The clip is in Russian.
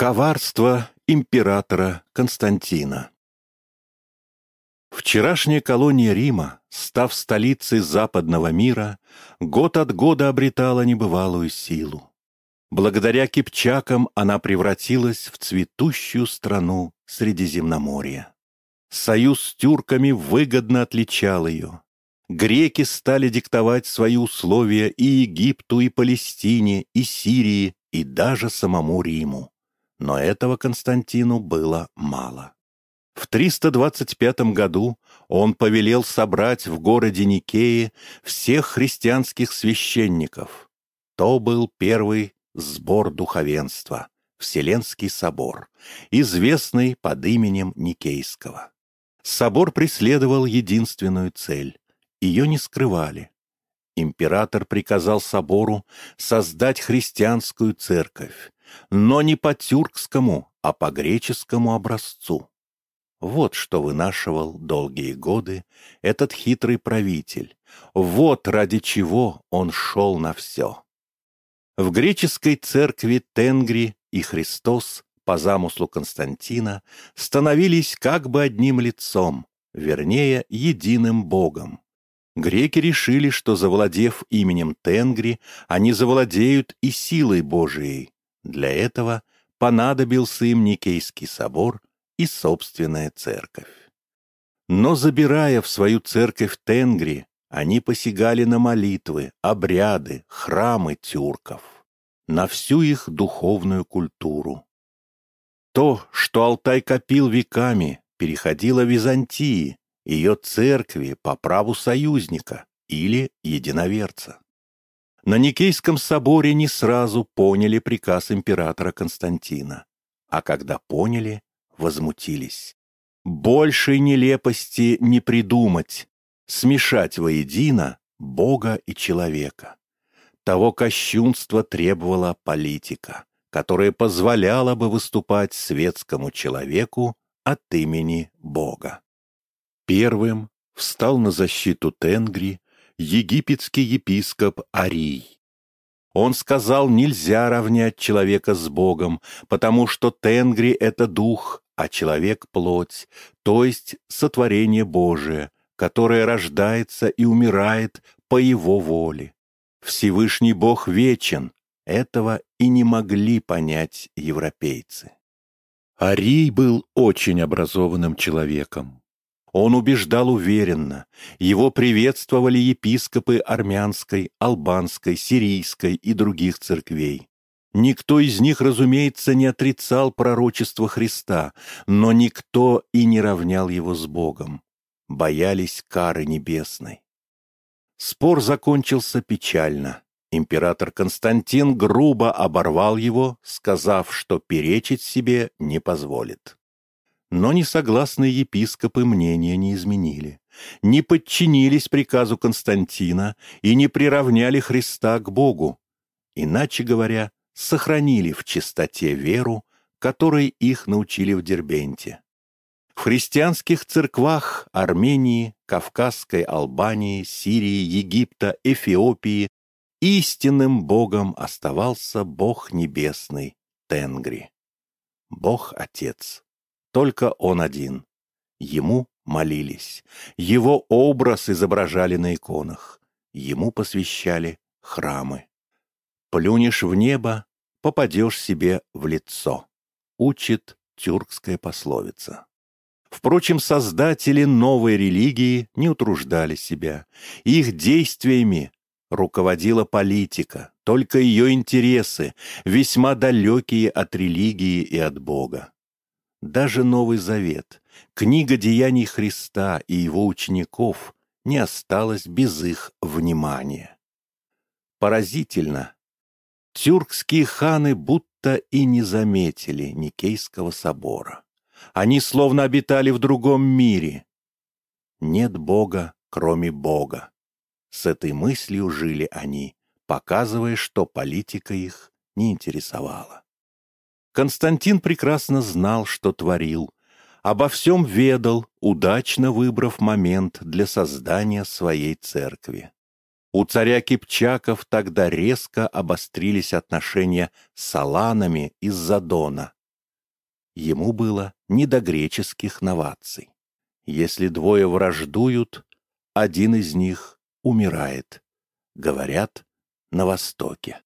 Коварство императора Константина Вчерашняя колония Рима, став столицей западного мира, год от года обретала небывалую силу. Благодаря кипчакам она превратилась в цветущую страну Средиземноморья. Союз с тюрками выгодно отличал ее. Греки стали диктовать свои условия и Египту, и Палестине, и Сирии, и даже самому Риму. Но этого Константину было мало. В 325 году он повелел собрать в городе Никее всех христианских священников. То был первый сбор духовенства, Вселенский собор, известный под именем Никейского. Собор преследовал единственную цель. Ее не скрывали. Император приказал собору создать христианскую церковь, но не по тюркскому, а по греческому образцу. Вот что вынашивал долгие годы этот хитрый правитель. Вот ради чего он шел на все. В греческой церкви Тенгри и Христос по замыслу Константина становились как бы одним лицом, вернее, единым Богом. Греки решили, что, завладев именем Тенгри, они завладеют и силой Божией. Для этого понадобился им Никейский собор и собственная церковь. Но, забирая в свою церковь Тенгри, они посягали на молитвы, обряды, храмы тюрков, на всю их духовную культуру. То, что Алтай копил веками, переходило Византии, ее церкви по праву союзника или единоверца. На Никейском соборе не сразу поняли приказ императора Константина, а когда поняли, возмутились. Большей нелепости не придумать, смешать воедино Бога и человека. Того кощунства требовала политика, которая позволяла бы выступать светскому человеку от имени Бога. Первым встал на защиту Тенгри египетский епископ Арий. Он сказал, нельзя равнять человека с Богом, потому что Тенгри — это дух, а человек — плоть, то есть сотворение Божие, которое рождается и умирает по его воле. Всевышний Бог вечен, этого и не могли понять европейцы. Арий был очень образованным человеком. Он убеждал уверенно, его приветствовали епископы армянской, албанской, сирийской и других церквей. Никто из них, разумеется, не отрицал пророчество Христа, но никто и не равнял его с Богом. Боялись кары небесной. Спор закончился печально. Император Константин грубо оборвал его, сказав, что перечить себе не позволит. Но несогласные епископы мнения не изменили, не подчинились приказу Константина и не приравняли Христа к Богу. Иначе говоря, сохранили в чистоте веру, которой их научили в Дербенте. В христианских церквах Армении, Кавказской Албании, Сирии, Египта, Эфиопии истинным Богом оставался Бог Небесный, Тенгри. Бог Отец. Только Он один. Ему молились. Его образ изображали на иконах. Ему посвящали храмы. Плюнешь в небо, попадешь себе в лицо, учит тюркская пословица. Впрочем, создатели новой религии не утруждали себя. Их действиями руководила политика, только ее интересы, весьма далекие от религии и от Бога. Даже Новый Завет, книга деяний Христа и его учеников не осталась без их внимания. Поразительно, Тюркские ханы будто и не заметили Никейского собора. Они словно обитали в другом мире. Нет Бога, кроме Бога. С этой мыслью жили они, показывая, что политика их не интересовала. Константин прекрасно знал, что творил, обо всем ведал, удачно выбрав момент для создания своей церкви. У царя Кипчаков тогда резко обострились отношения с аланами из-за Дона, ему было не до греческих новаций. Если двое враждуют, один из них умирает, говорят на Востоке.